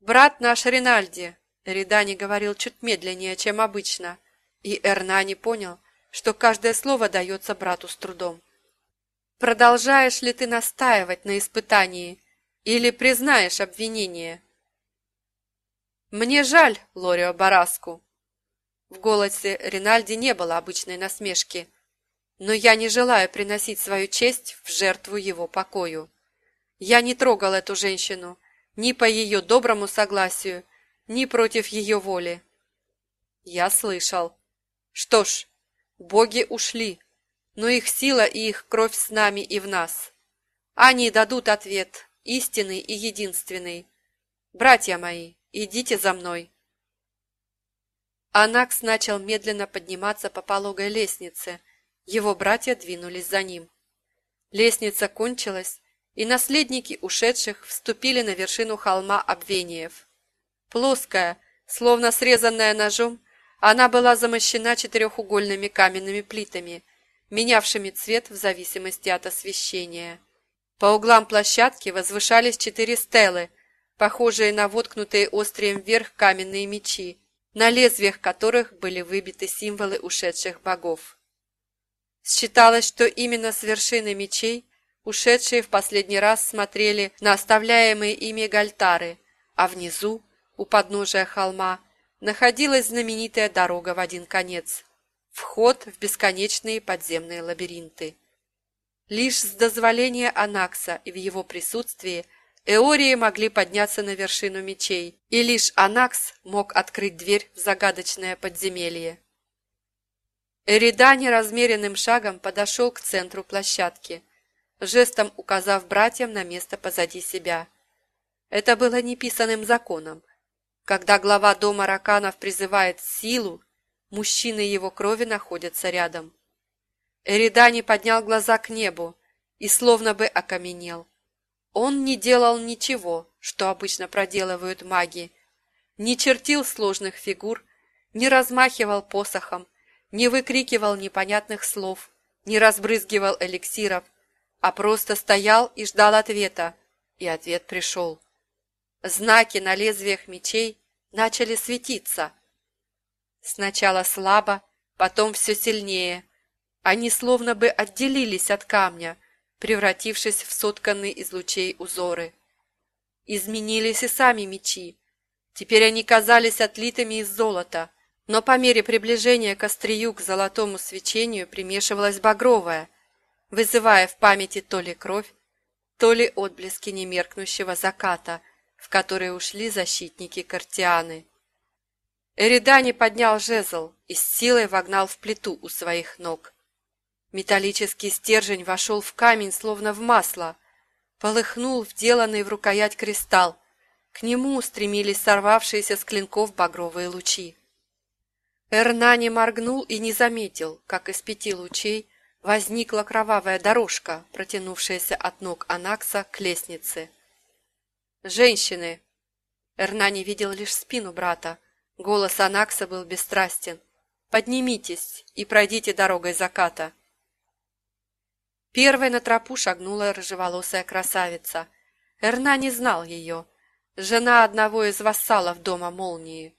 «Брат наш Ринальди!» Ридани говорил чуть медленнее, чем обычно, и Эрнани понял, что каждое слово дается брату с трудом. «Продолжаешь ли ты настаивать на испытании или признаешь обвинение?» «Мне жаль Лорио Бараску». В голосе Ринальди не было обычной насмешки, но я не желаю приносить свою честь в жертву его покою. Я не трогал эту женщину ни по ее доброму согласию, ни против ее воли. Я слышал. Что ж, боги ушли, но их сила и их кровь с нами и в нас. Они дадут ответ, истинный и единственный. Братья мои, идите за мной. Анакс начал медленно подниматься по пологой лестнице. Его братья двинулись за ним. Лестница кончилась, и наследники ушедших вступили на вершину холма Обвениев. Плоская, словно срезанная ножом, она была замощена четырехугольными каменными плитами, менявшими цвет в зависимости от освещения. По углам площадки возвышались четыре стелы, похожие на воткнутые острием вверх каменные мечи, на лезвиях которых были выбиты символы ушедших богов. Считалось, что именно с вершины мечей ушедшие в последний раз смотрели на оставляемые ими гальтары, а внизу, у подножия холма, находилась знаменитая дорога в один конец – вход в бесконечные подземные лабиринты. Лишь с дозволения Анакса и в его присутствии Эории могли подняться на вершину мечей, и лишь Анакс мог открыть дверь в загадочное подземелье. Эридани размеренным шагом подошел к центру площадки, жестом указав братьям на место позади себя. Это было неписанным законом – когда глава дома Раканов призывает силу, мужчины его крови находятся рядом. Эридани поднял глаза к небу и словно бы окаменел. Он не делал ничего, что обычно проделывают маги, не чертил сложных фигур, не размахивал посохом, не выкрикивал непонятных слов, не разбрызгивал эликсиров, а просто стоял и ждал ответа, и ответ пришел. Знаки на лезвиях мечей начали светиться. Сначала слабо, потом все сильнее. Они словно бы отделились от камня, превратившись в сотканные из лучей узоры. Изменились и сами мечи. Теперь они казались отлитыми из золота, но по мере приближения к острию к золотому свечению примешивалась багровая, вызывая в памяти то ли кровь, то ли отблески немеркнущего заката – в который ушли защитники Картианы. Эридани поднял жезл и с силой вогнал в плиту у своих ног. Металлический стержень вошел в камень, словно в масло, полыхнул вделанный в рукоять кристалл, к нему устремились сорвавшиеся с клинков багровые лучи. Эрнани моргнул и не заметил, как из пяти лучей возникла кровавая дорожка, протянувшаяся от ног Анакса к лестнице. «Женщины!» Эрнани видел лишь спину брата. Голос Анакса был бесстрастен. «Поднимитесь и пройдите дорогой заката!» Первой на тропу шагнула рыжеволосая красавица. Эрнани знал ее. Жена одного из вассалов дома молнии.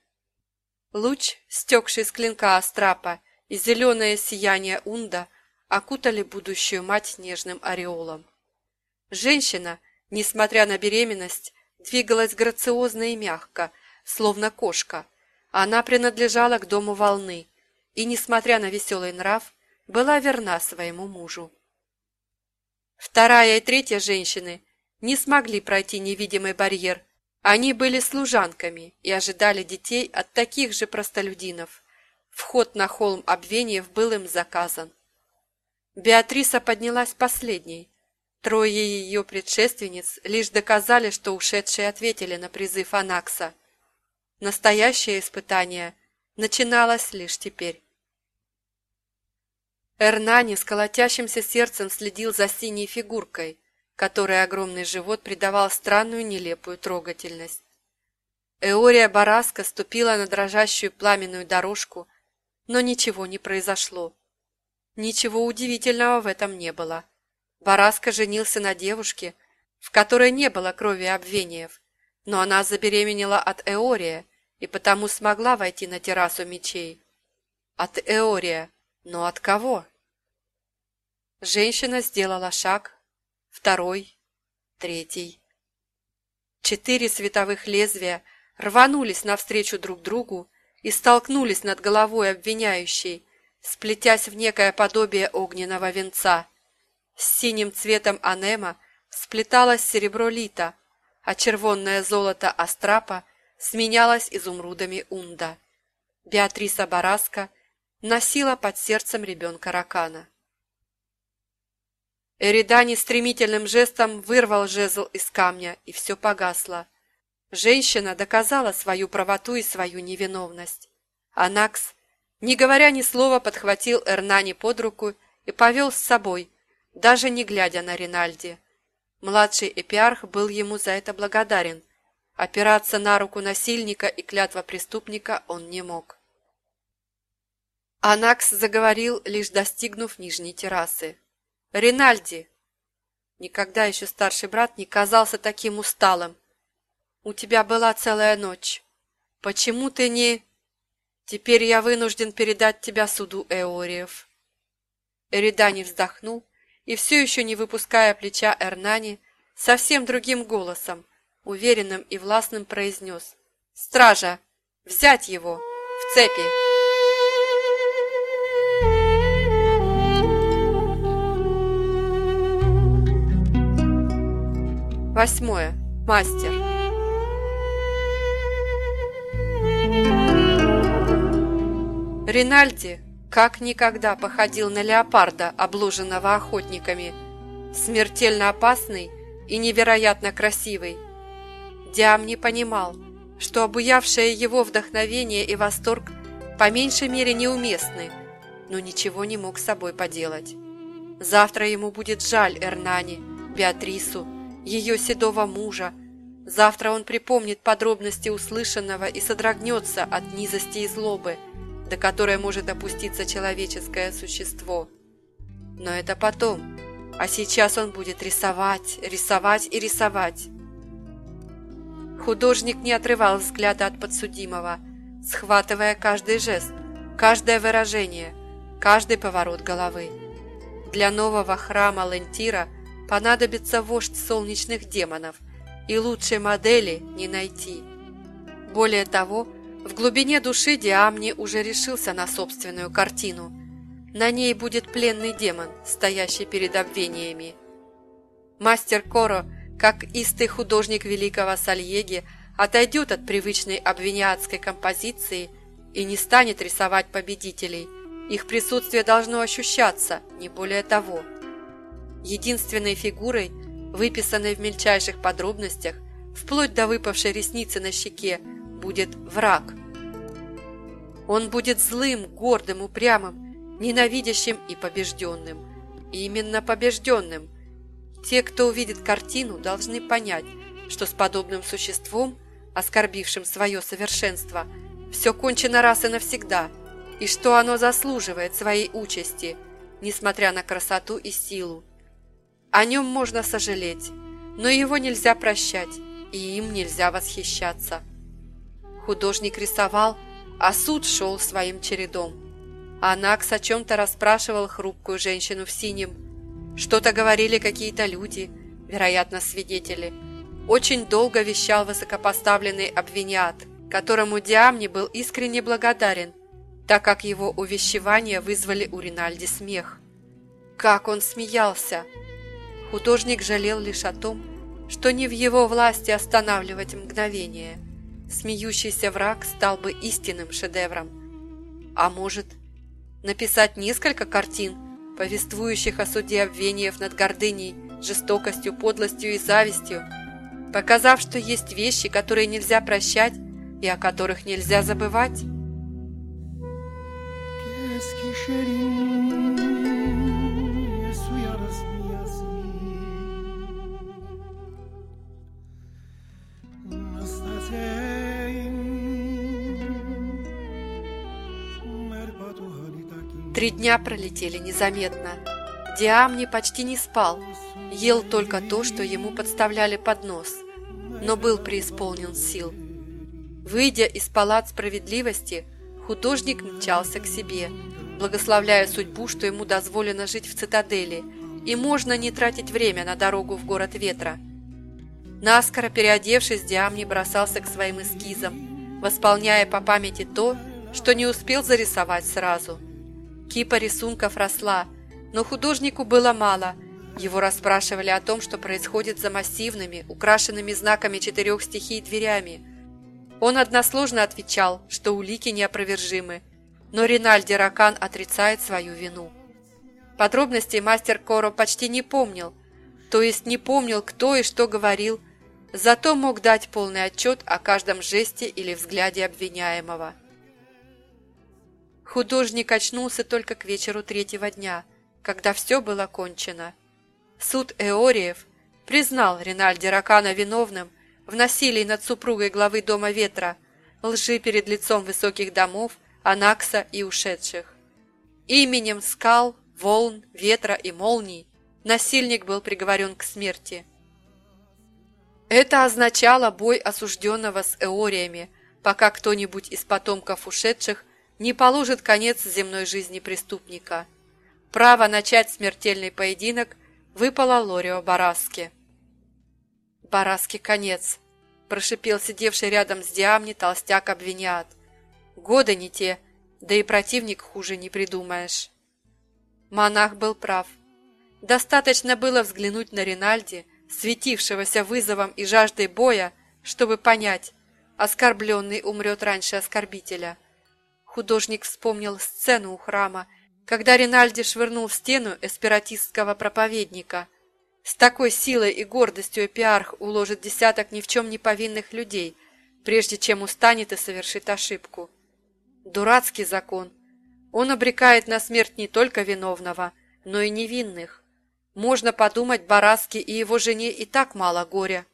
Луч, стекший с клинка Астрапа, и зеленое сияние Унда окутали будущую мать нежным ореолом. Женщина, несмотря на беременность, двигалась грациозно и мягко, словно кошка. Она принадлежала к дому волны и, несмотря на веселый нрав, была верна своему мужу. Вторая и третья женщины не смогли пройти невидимый барьер. Они были служанками и ожидали детей от таких же простолюдинов. Вход на холм Обвениев был им заказан. Беатриса поднялась последней, Трое ее предшественниц лишь доказали, что ушедшие ответили на призыв Анакса. Настоящее испытание начиналось лишь теперь. Эрнани с колотящимся сердцем следил за синей фигуркой, которой огромный живот придавал странную нелепую трогательность. Эория Бараска ступила на дрожащую пламенную дорожку, но ничего не произошло. Ничего удивительного в этом не было. Бараска женился на девушке, в которой не было крови обвениев, но она забеременела от Эория и потому смогла войти на террасу мечей. От Эория, но от кого? Женщина сделала шаг, второй, третий. Четыре световых лезвия рванулись навстречу друг другу и столкнулись над головой обвиняющей, сплетясь в некое подобие огненного венца. С синим цветом анема сплеталось серебро лита, а червонное золото астрапа сменялось изумрудами унда. Беатриса Бараска носила под сердцем ребенка ракана. Эридани стремительным жестом вырвал жезл из камня, и все погасло. Женщина доказала свою правоту и свою невиновность. Анакс, не говоря ни слова, подхватил Эрнани под руку и повел с собой, даже не глядя на Ринальди. Младший эпиарх был ему за это благодарен. Опираться на руку насильника и клятва преступника он не мог. Анакс заговорил, лишь достигнув нижней террасы. «Ринальди!» Никогда еще старший брат не казался таким усталым. «У тебя была целая ночь. Почему ты не...» «Теперь я вынужден передать тебя суду Эориев». Эридани вздохнул и, все еще не выпуская плеча Эрнани, совсем другим голосом, уверенным и властным произнес «Стража! Взять его! В цепи!» Восьмое. Мастер. Ринальди как никогда походил на леопарда, обложенного охотниками, смертельно опасный и невероятно красивый. Диам не понимал, что обуявшее его вдохновение и восторг по меньшей мере неуместны, но ничего не мог с собой поделать. Завтра ему будет жаль Эрнани, Беатрису, ее седого мужа. Завтра он припомнит подробности услышанного и содрогнется от низости и злобы, до которой может опуститься человеческое существо. Но это потом, а сейчас он будет рисовать, рисовать и рисовать. Художник не отрывал взгляда от подсудимого, схватывая каждый жест, каждое выражение, каждый поворот головы. Для нового храма Лентира понадобится вождь солнечных демонов, и лучшей модели не найти. Более того, в глубине души Диамни уже решился на собственную картину. На ней будет пленный демон, стоящий перед обвинениями. Мастер Коро, как истый художник великого Сальеги, отойдет от привычной обвиняцкой композиции и не станет рисовать победителей. Их присутствие должно ощущаться, не более того. Единственной фигурой, выписанной в мельчайших подробностях, вплоть до выпавшей ресницы на щеке, будет враг. Он будет злым, гордым, упрямым, ненавидящим и побежденным. И именно побежденным. Те, кто увидит картину, должны понять, что с подобным существом, оскорбившим свое совершенство, все кончено раз и навсегда, и что оно заслуживает своей участи, несмотря на красоту и силу. О нем можно сожалеть, но его нельзя прощать, и им нельзя восхищаться. Художник рисовал, а суд шел своим чередом. Анакс о чем-то расспрашивал хрупкую женщину в синем. Что-то говорили какие-то люди, вероятно, свидетели. Очень долго вещал высокопоставленный обвинят, которому Диамни был искренне благодарен, так как его увещевания вызвали у Ринальди смех. Как он смеялся! Художник жалел лишь о том, что не в его власти останавливать мгновение – смеющийся враг стал бы истинным шедевром. А может, написать несколько картин, повествующих о суде обвинеев над гордыней, жестокостью, подлостью и завистью, показав, что есть вещи, которые нельзя прощать и о которых нельзя забывать? Три дня пролетели незаметно. Диамни почти не спал, ел только то, что ему подставляли под нос. но был преисполнен сил. Выйдя из палат справедливости, художник мчался к себе, благословляя судьбу, что ему дозволено жить в цитадели, и можно не тратить время на дорогу в город ветра. Наскоро переодевшись, Диамни бросался к своим эскизам, восполняя по памяти то, что не успел зарисовать сразу. Кипа рисунков росла, но художнику было мало. Его расспрашивали о том, что происходит за массивными, украшенными знаками четырех стихий дверями. Он односложно отвечал, что улики неопровержимы, но Ринальди Ракан отрицает свою вину. Подробностей мастер Коро почти не помнил, то есть не помнил, кто и что говорил, зато мог дать полный отчет о каждом жесте или взгляде обвиняемого. Художник очнулся только к вечеру третьего дня, когда все было кончено. Суд Эориев признал Ринальди Ракана виновным в насилии над супругой главы Дома Ветра, лжи перед лицом высоких домов, Анакса и ушедших. Именем скал, волн, ветра и молний насильник был приговорен к смерти. Это означало бой осужденного с эориями, пока кто-нибудь из потомков ушедших не положит конец земной жизни преступника. Право начать смертельный поединок выпало Лорио Бараске. «Бараске конец», – прошипел сидевший рядом с Диамни толстяк обвинят. «Годы не те, да и противник хуже не придумаешь». Монах был прав. Достаточно было взглянуть на Ринальди, светившегося вызовом и жаждой боя, чтобы понять, оскорбленный умрет раньше оскорбителя – Художник вспомнил сцену у храма, когда Ринальди швырнул в стену эспиратистского проповедника. С такой силой и гордостью эпиарх уложит десяток ни в чем не повинных людей, прежде чем устанет и совершит ошибку. Дурацкий закон. Он обрекает на смерть не только виновного, но и невинных. Можно подумать, Бараски и его жене и так мало горя.